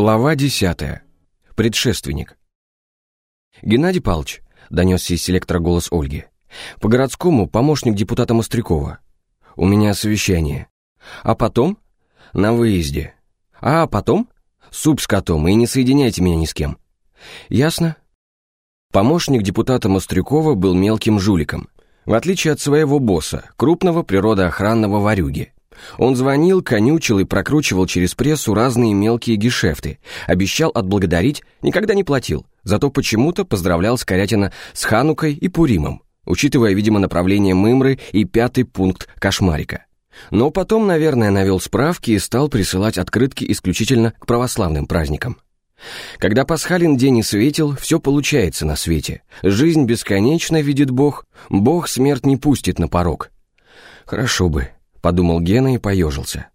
Глава десятая. Предшественник. «Геннадий Павлович», — донесся из селектора голос Ольги, — «по городскому помощник депутата Мострякова. У меня совещание. А потом? На выезде. А потом? Суп с котом, и не соединяйте меня ни с кем». «Ясно». Помощник депутата Мострякова был мелким жуликом, в отличие от своего босса, крупного природоохранного варюги. Он звонил, конючил и прокручивал через прессу разные мелкие гешефты, обещал отблагодарить, никогда не платил, зато почему-то поздравлял Скорятина с Ханукой и Пуримом, учитывая, видимо, направление Мымры и пятый пункт Кошмарика. Но потом, наверное, навел справки и стал присылать открытки исключительно к православным праздникам. Когда пасхалин день и светил, все получается на свете. Жизнь бесконечна, видит Бог, Бог смерть не пустит на порог. Хорошо бы, — подумал Гена и поежился.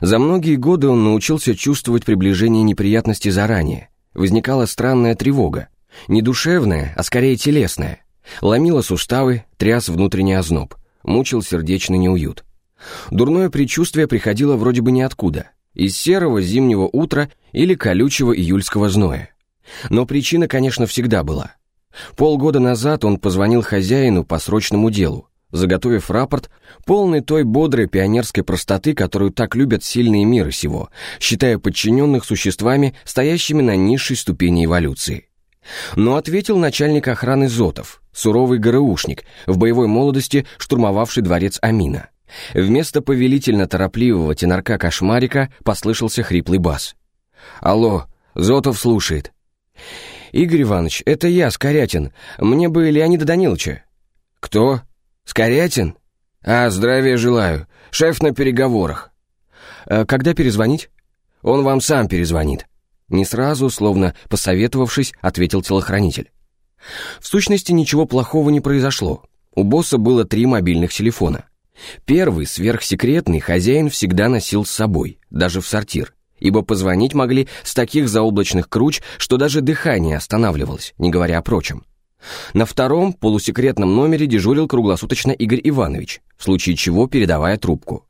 За многие годы он научился чувствовать приближение неприятности заранее. Возникала странная тревога. Не душевная, а скорее телесная. Ломила суставы, тряс внутренний озноб. Мучил сердечный неуют. Дурное предчувствие приходило вроде бы ниоткуда. Из серого зимнего утра или колючего июльского зноя. Но причина, конечно, всегда была. Полгода назад он позвонил хозяину по срочному делу заготовив рапорт, полный той бодрой пионерской простоты, которую так любят сильные миры сего, считая подчиненных существами, стоящими на низшей ступени эволюции. Но ответил начальник охраны Зотов, суровый ГРУшник, в боевой молодости штурмовавший дворец Амина. Вместо повелительно-торопливого тенорка-кошмарика послышался хриплый бас. «Алло, Зотов слушает». «Игорь Иванович, это я, Скорятин. Мне бы Леонида Даниловича». «Кто?» «Скорятин? А, здравия желаю. Шеф на переговорах». А «Когда перезвонить?» «Он вам сам перезвонит». Не сразу, словно посоветовавшись, ответил телохранитель. В сущности, ничего плохого не произошло. У босса было три мобильных телефона. Первый, сверхсекретный, хозяин всегда носил с собой, даже в сортир, ибо позвонить могли с таких заоблачных круч, что даже дыхание останавливалось, не говоря о прочем. На втором полусекретном номере дежурил круглосуточно Игорь Иванович, в случае чего передавая трубку.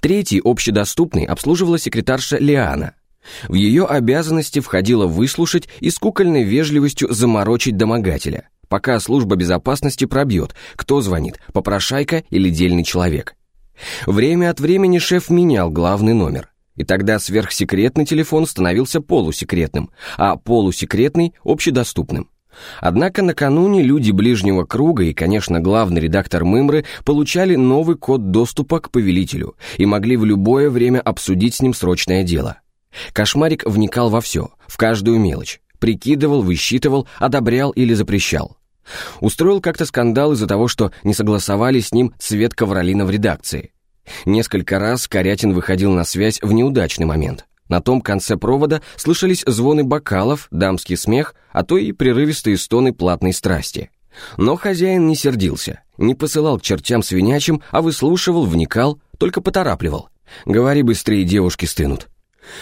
Третий, общедоступный, обслуживала секретарша Лиана. В ее обязанности входило выслушать и с кукольной вежливостью заморочить домогателя, пока служба безопасности пробьет, кто звонит, попрошайка или дельный человек. Время от времени шеф менял главный номер. И тогда сверхсекретный телефон становился полусекретным, а полусекретный – общедоступным. Однако накануне люди ближнего круга и, конечно, главный редактор Мымры получали новый код доступа к повелителю и могли в любое время обсудить с ним срочное дело. Кошмарик вникал во все, в каждую мелочь, прикидывал, высчитывал, одобрял или запрещал. Устроил как-то скандал из-за того, что не согласовали с ним цвет ковролина в редакции. Несколько раз Корятин выходил на связь в неудачный момент. На том конце провода слышались звоны бокалов, дамский смех, а то и прерывистые стоны платной страсти. Но хозяин не сердился, не посылал к чертям свинячим, а выслушивал, вникал, только поторапливал. «Говори быстрее, девушки стынут».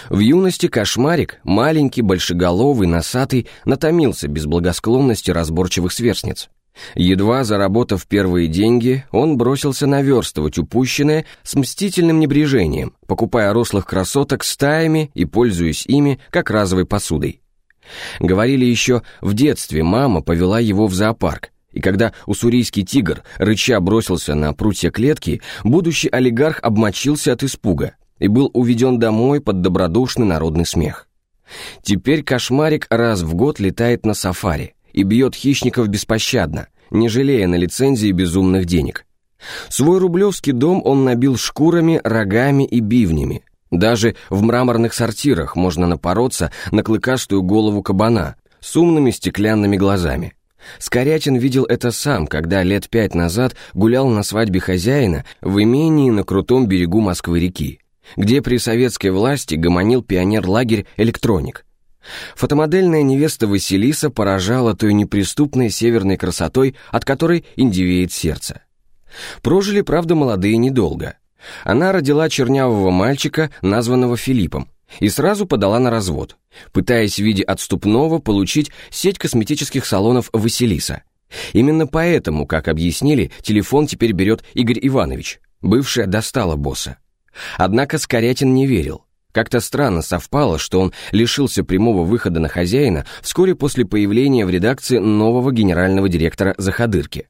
В юности кошмарик, маленький, большеголовый, носатый, натомился без благосклонности разборчивых сверстниц. Едва заработав первые деньги, он бросился наверстывать упущенное с мстительным небрежением, покупая рослых красоток стаями и пользуясь ими как разовой посудой. Говорили еще, в детстве мама повела его в зоопарк, и когда уссурийский тигр рыча бросился на прутья клетки, будущий олигарх обмочился от испуга и был уведен домой под добродушный народный смех. Теперь кошмарик раз в год летает на сафари и бьет хищников беспощадно, не жалея на лицензии безумных денег. Свой рублевский дом он набил шкурами, рогами и бивнями. Даже в мраморных сортирах можно напороться на клыкастую голову кабана с умными стеклянными глазами. Скорятин видел это сам, когда лет пять назад гулял на свадьбе хозяина в имении на крутом берегу Москвы-реки, где при советской власти гомонил пионер-лагерь «Электроник». Фотомодельная невеста Василиса поражала той неприступной северной красотой, от которой индивеет сердце. Прожили, правда, молодые недолго. Она родила чернявого мальчика, названного Филиппом, и сразу подала на развод, пытаясь в виде отступного получить сеть косметических салонов Василиса. Именно поэтому, как объяснили, телефон теперь берет Игорь Иванович. Бывшая достала босса. Однако Скорятин не верил. Как-то странно совпало, что он лишился прямого выхода на хозяина вскоре после появления в редакции нового генерального директора Заходырки.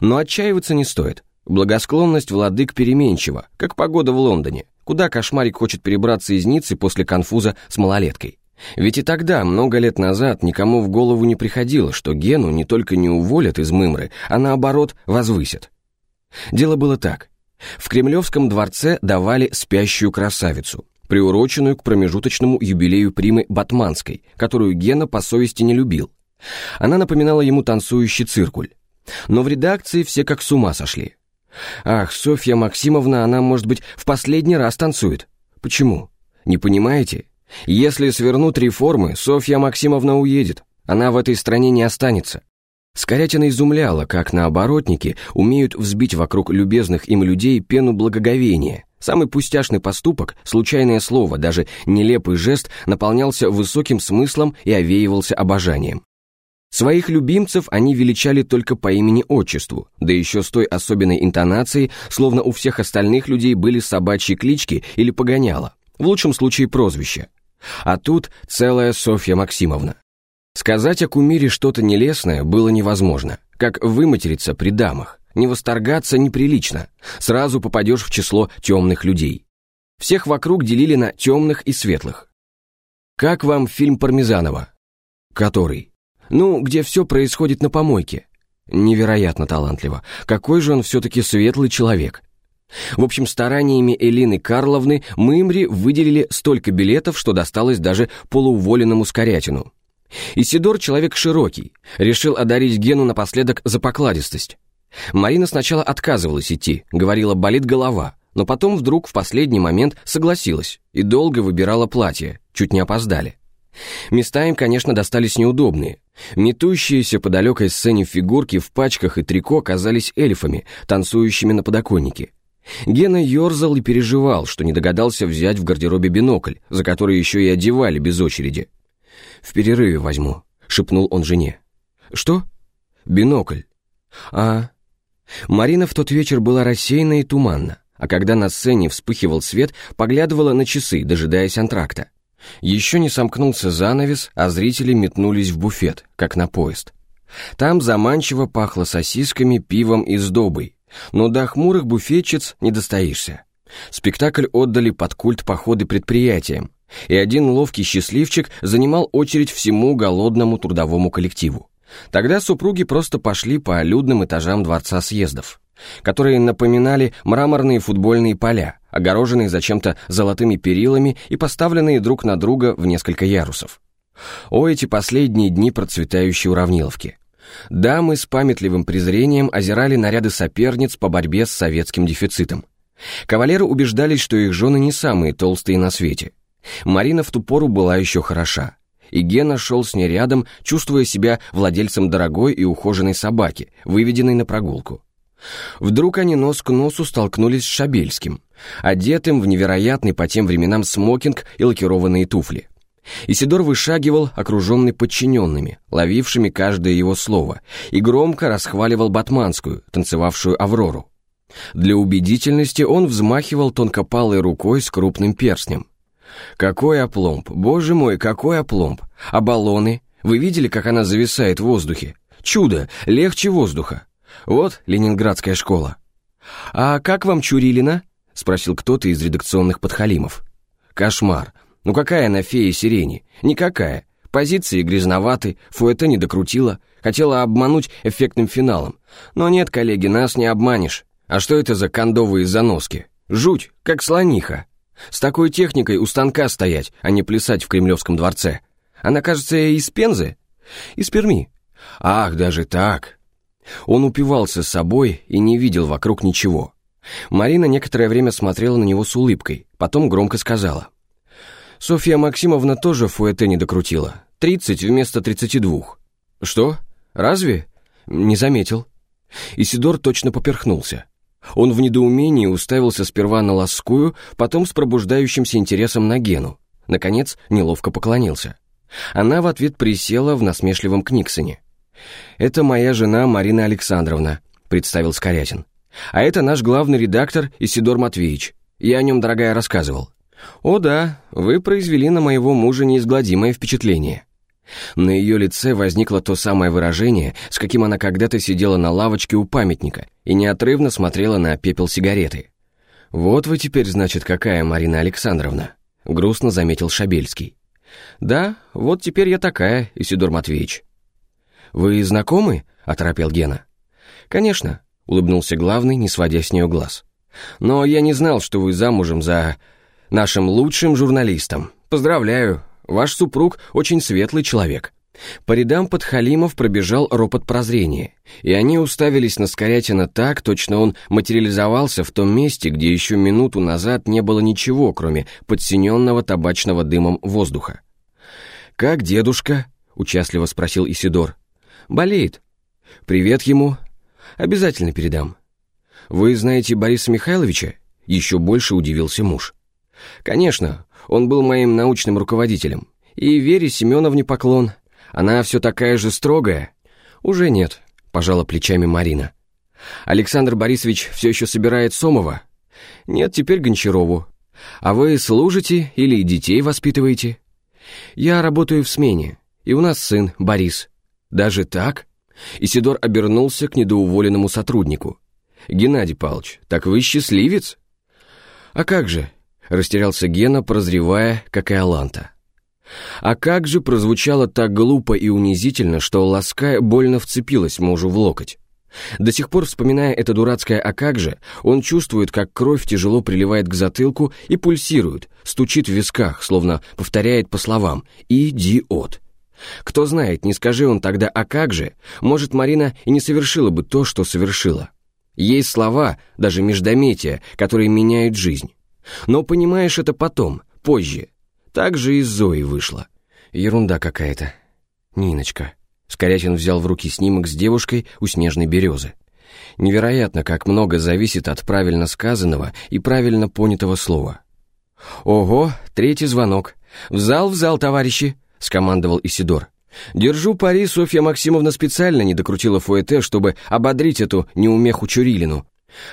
Но отчаиваться не стоит. Благосклонность владык переменчива, как погода в Лондоне, куда кошмарик хочет перебраться из Ниццы после конфуза с малолеткой. Ведь и тогда, много лет назад, никому в голову не приходило, что Гену не только не уволят из Мымры, а наоборот возвысят. Дело было так. В Кремлевском дворце давали спящую красавицу, приуроченную к промежуточному юбилею примы Батманской, которую Гена по совести не любил. Она напоминала ему танцующий циркуль. Но в редакции все как с ума сошли. Ах, Софья Максимовна, она, может быть, в последний раз танцует. Почему? Не понимаете? Если свернут реформы, Софья Максимовна уедет. Она в этой стране не останется. Скорятина изумляла, как на оборотнике умеют взбить вокруг любезных им людей пену благоговения. Самый пустяшный поступок, случайное слово, даже нелепый жест наполнялся высоким смыслом и овеивался обожанием. Своих любимцев они величали только по имени-отчеству, да еще с той особенной интонацией, словно у всех остальных людей были собачьи клички или погоняло, в лучшем случае прозвища. А тут целая Софья Максимовна. Сказать о кумире что-то нелестное было невозможно, как выматериться при дамах. Не восторгаться неприлично, сразу попадешь в число темных людей. Всех вокруг делили на темных и светлых. Как вам фильм Пармезанова? Который? Ну, где все происходит на помойке. Невероятно талантливо. Какой же он все-таки светлый человек. В общем, стараниями Элины Карловны Мымри выделили столько билетов, что досталось даже полууволенному Скорятину. Исидор человек широкий, решил одарить Гену напоследок за покладистость. Марина сначала отказывалась идти, говорила «болит голова», но потом вдруг в последний момент согласилась и долго выбирала платье, чуть не опоздали. Места им, конечно, достались неудобные. Метущиеся по далекой сцене фигурки в пачках и трико казались эльфами, танцующими на подоконнике. Гена ерзал и переживал, что не догадался взять в гардеробе бинокль, за который еще и одевали без очереди. «В перерыве возьму», — шепнул он жене. «Что?» «Бинокль». «А...» Марина в тот вечер была рассеяна и туманна, а когда на сцене вспыхивал свет, поглядывала на часы, дожидаясь антракта. Еще не сомкнулся занавес, а зрители метнулись в буфет, как на поезд. Там заманчиво пахло сосисками, пивом и сдобой, но до хмурых буфетчиц не достоишься. Спектакль отдали под культ походы предприятиям, и один ловкий счастливчик занимал очередь всему голодному трудовому коллективу. Тогда супруги просто пошли по людным этажам дворца съездов, которые напоминали мраморные футбольные поля, огороженные зачем-то золотыми перилами и поставленные друг на друга в несколько ярусов. О, эти последние дни процветающей уравниловки! Дамы с памятливым презрением озирали наряды соперниц по борьбе с советским дефицитом. Кавалеры убеждались, что их жены не самые толстые на свете. Марина в ту пору была еще хороша. И Гена шел с ней рядом, чувствуя себя владельцем дорогой и ухоженной собаки, выведенной на прогулку. Вдруг они нос к носу столкнулись с Шабельским, одетым в невероятный по тем временам смокинг и лакированные туфли. Исидор вышагивал, окруженный подчиненными, ловившими каждое его слово, и громко расхваливал Батманскую, танцевавшую Аврору. Для убедительности он взмахивал тонкопалой рукой с крупным перстнем. Какой опломб, боже мой, какой опломб! А баллоны? Вы видели, как она зависает в воздухе? Чудо, легче воздуха. Вот ленинградская школа. А как вам Чурилина? Спросил кто-то из редакционных подхалимов. Кошмар. Ну какая она фея сирени? Никакая. Позиции грязноваты, фуэте не докрутила, хотела обмануть эффектным финалом. Но нет, коллеги, нас не обманешь. А что это за кондовые заноски? Жуть, как слониха. С такой техникой у станка стоять, а не плясать в Кремлевском дворце. Она, кажется, из Пензы? Из Перми. Ах, даже так. Он упивался собой и не видел вокруг ничего. Марина некоторое время смотрела на него с улыбкой, потом громко сказала. Софья Максимовна тоже фуэте не докрутила. Тридцать вместо тридцати двух. Что? Разве? Не заметил. Исидор точно поперхнулся. Он в недоумении уставился сперва на Ласкую, потом с пробуждающимся интересом на Гену. Наконец, неловко поклонился. Она в ответ присела в насмешливом Книксоне. «Это моя жена Марина Александровна», — представил Скорятин. «А это наш главный редактор Исидор Матвеевич. Я о нем, дорогая, рассказывал. О да, вы произвели на моего мужа неизгладимое впечатление. На ее лице возникло то самое выражение, с каким она когда-то сидела на лавочке у памятника и неотрывно смотрела на пепел сигареты. «Вот вы теперь, значит, какая Марина Александровна», — грустно заметил Шабельский. «Да, вот теперь я такая, Исидор Матвеевич». «Вы знакомы?» — оторопел Гена. «Конечно», — улыбнулся главный, не сводя с нее глаз. «Но я не знал, что вы замужем за нашим лучшим журналистом. Поздравляю, ваш супруг очень светлый человек». По рядам подхалимов пробежал ропот прозрения, и они уставились на Скорятина так, точно он материализовался в том месте, где еще минуту назад не было ничего, кроме подсиненного табачного дымом воздуха. «Как дедушка?» — участливо спросил Исидор. «Болеет. Привет ему. Обязательно передам». «Вы знаете Бориса Михайловича?» Еще больше удивился муж. «Конечно, он был моим научным руководителем. И Вере Семеновне поклон. Она все такая же строгая?» «Уже нет», — пожала плечами Марина. «Александр Борисович все еще собирает Сомова?» «Нет, теперь Гончарову. А вы служите или детей воспитываете?» «Я работаю в смене, и у нас сын, Борис». «Даже так?» Исидор обернулся к недоуволенному сотруднику. «Геннадий Павлович, так вы счастливец?» «А как же?» — растерялся Гена, прозревая, как и Аланта. А как же прозвучало так глупо и унизительно, что Лаская больно вцепилась мужу в локоть. До сих пор, вспоминая это дурацкое «а как же», он чувствует, как кровь тяжело приливает к затылку и пульсирует, стучит в висках, словно повторяет по словам «идиот». Кто знает, не скажи он тогда «а как же», может, Марина и не совершила бы то, что совершила. Есть слова, даже междометия, которые меняют жизнь. Но понимаешь это потом, позже, так же и с Зоей вышло. Ерунда какая-то. Ниночка. Скорятин взял в руки снимок с девушкой у снежной березы. Невероятно, как много зависит от правильно сказанного и правильно понятого слова. «Ого, третий звонок. В зал, в зал, товарищи!» — скомандовал Исидор. «Держу пари, Софья Максимовна специально не докрутила фуэте, чтобы ободрить эту неумеху Чурилину.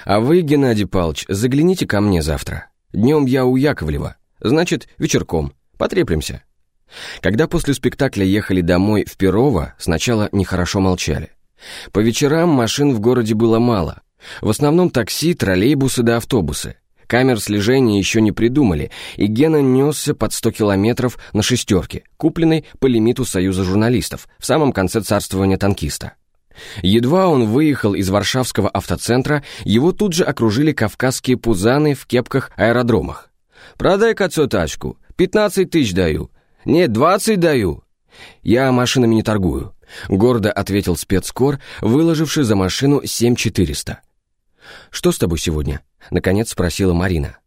А вы, Геннадий Павлович, загляните ко мне завтра. Днем я у Яковлева. Значит, вечерком. Потреплемся. Когда после спектакля ехали домой в Перово, сначала нехорошо молчали. По вечерам машин в городе было мало. В основном такси, троллейбусы да автобусы. Камер слежения еще не придумали, и Гена несся под 100 километров на шестерке, купленной по лимиту Союза журналистов, в самом конце царствования танкиста. Едва он выехал из Варшавского автоцентра, его тут же окружили кавказские пузаны в кепках-аэродромах. Продай-ка отцу тачку. Пятнадцать тысяч даю. Нет, двадцать даю. Я машинами не торгую. Гордо ответил спецкор, выложивший за машину семь четыреста. «Что с тобой сегодня?» — наконец спросила Марина.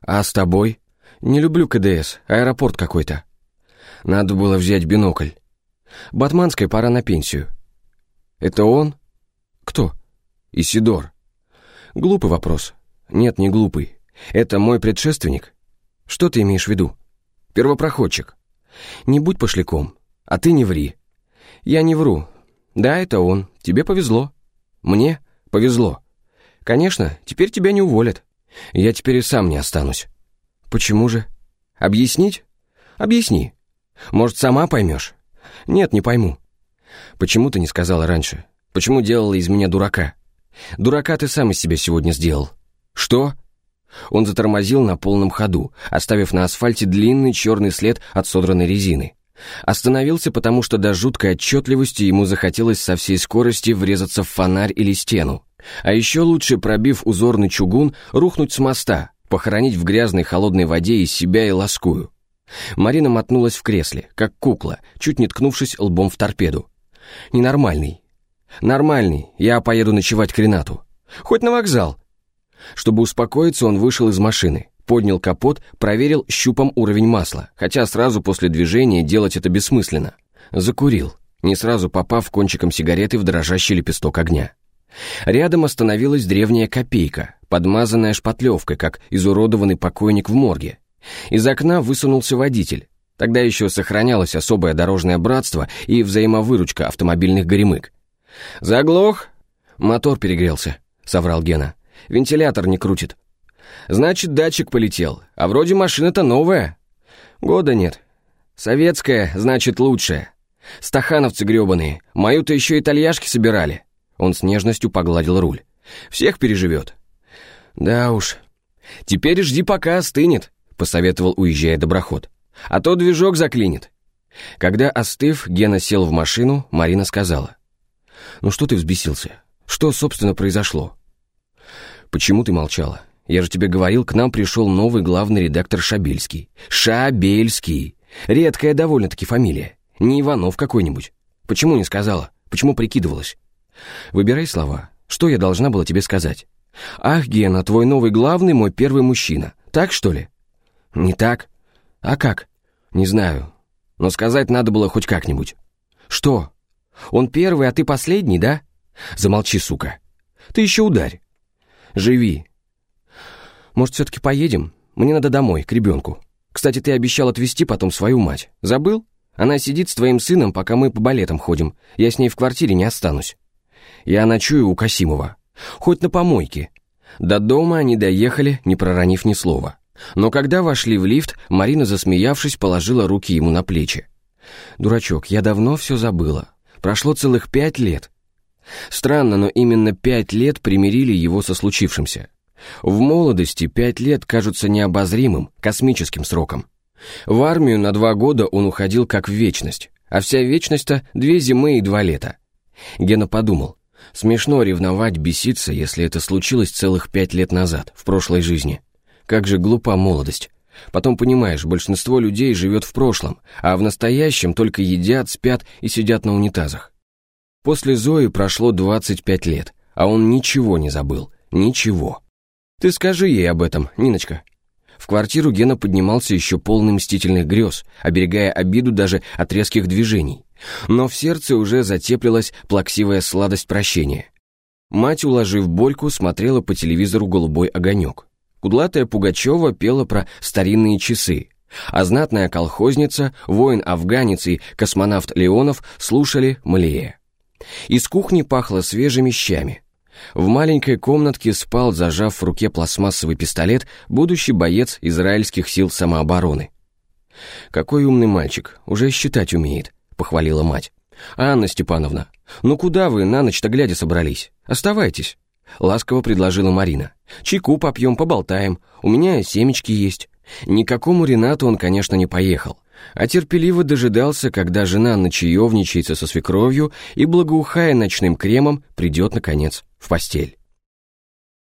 «А с тобой?» «Не люблю КДС, аэропорт какой-то». «Надо было взять бинокль». «Батманской пора на пенсию». «Это он?» «Кто?» «Исидор». «Глупый вопрос». «Нет, не глупый. Это мой предшественник?» Что ты имеешь в виду? Первопроходчик. Не будь пошляком, а ты не ври. Я не вру. Да, это он. Тебе повезло. Мне повезло. Конечно, теперь тебя не уволят. Я теперь и сам не останусь. Почему же? Объяснить? Объясни. Может, сама поймешь? Нет, не пойму. Почему ты не сказала раньше? Почему делала из меня дурака? Дурака ты сам из себя сегодня сделал. Что? Он затормозил на полном ходу, оставив на асфальте длинный черный след от содранной резины. Остановился, потому что до жуткой отчетливости ему захотелось со всей скорости врезаться в фонарь или стену. А еще лучше, пробив узорный чугун, рухнуть с моста, похоронить в грязной холодной воде и себя и лоскую. Марина мотнулась в кресле, как кукла, чуть не ткнувшись лбом в торпеду. «Ненормальный». «Нормальный, я поеду ночевать к Ренату. Хоть на вокзал, чтобы успокоиться, он вышел из машины, поднял капот, проверил щупом уровень масла, хотя сразу после движения делать это бессмысленно. Закурил, не сразу попав кончиком сигареты в дрожащий лепесток огня. Рядом остановилась древняя копейка, подмазанная шпатлевкой, как изуродованный покойник в морге. Из окна высунулся водитель. Тогда еще сохранялось особое дорожное братство и взаимовыручка автомобильных горемык. «Заглох?» «Мотор перегрелся», — соврал Гена. Вентилятор не крутит». Значит, датчик полетел, а вроде машина-то новая. Года нет. Советская, значит, лучшая. Стахановцы гребаные, мою-то еще итальяшки собирали. Он с нежностью погладил руль. Всех переживет. Да уж. Теперь жди, пока остынет, посоветовал, уезжая доброход. А то движок заклинит. Когда остыв, Гена сел в машину, Марина сказала. «Ну что ты взбесился? Что, собственно, произошло?» «Почему ты молчала? Я же тебе говорил, к нам пришел новый главный редактор Шабельский. Шабельский! Редкая довольно-таки фамилия. Не Иванов какой-нибудь. Почему не сказала? Почему прикидывалась? Выбирай слова. Что я должна была тебе сказать? Ах, Гена, твой новый главный, мой первый мужчина. Так, что ли? Не так. А как? Не знаю. Но сказать надо было хоть как-нибудь. Что? Он первый, а ты последний, да? Замолчи, сука. Ты еще ударь. Живи. Может, все-таки поедем? Мне надо домой, к ребенку. Кстати, ты обещал отвезти потом свою мать. Забыл? Она сидит с твоим сыном, пока мы по балетам ходим. Я с ней в квартире не останусь. Я ночую у Касимова. Хоть на помойке. До дома они доехали, не проронив ни слова. Но когда вошли в лифт, Марина, засмеявшись, положила руки ему на плечи. «Дурачок, я давно все забыла. Прошло целых пять лет». Странно, но именно пять лет примирили его со случившимся. В молодости пять лет кажутся необозримым, космическим сроком. В армию на два года он уходил как в вечность, а вся вечность-то две зимы и два лета. Гена подумал, смешно ревновать, беситься, если это случилось целых пять лет назад, в прошлой жизни. Как же глупа молодость. Потом понимаешь, большинство людей живет в прошлом, а в настоящем только едят, спят и сидят на унитазах. После Зои прошло 25 лет, а он ничего не забыл, ничего. Ты скажи ей об этом, Ниночка. В квартиру Гена поднимался еще полный мстительных грез, оберегая обиду даже от резких движений. Но в сердце уже затеплилась плаксивая сладость прощения. Мать, уложив Борьку, смотрела по телевизору «Голубой огонек». Кудлатая Пугачева пела про старинные часы, а знатная колхозница, воин-афганец и космонавт Леонов слушали Малея. Из кухни пахло свежими щами. В маленькой комнатке спал, зажав в руке пластмассовый пистолет, будущий боец израильских сил самообороны. «Какой умный мальчик, уже считать умеет», — похвалила мать. «Анна Степановна, ну куда вы на ночь-то глядя собрались? Оставайтесь». Ласково предложила Марина. «Чайку попьем, поболтаем. У меня семечки есть». Никакому Ренату он, конечно, не поехал, а терпеливо дожидался, когда жена начаевничается со свекровью и, благоухая ночным кремом, придет, наконец, в постель.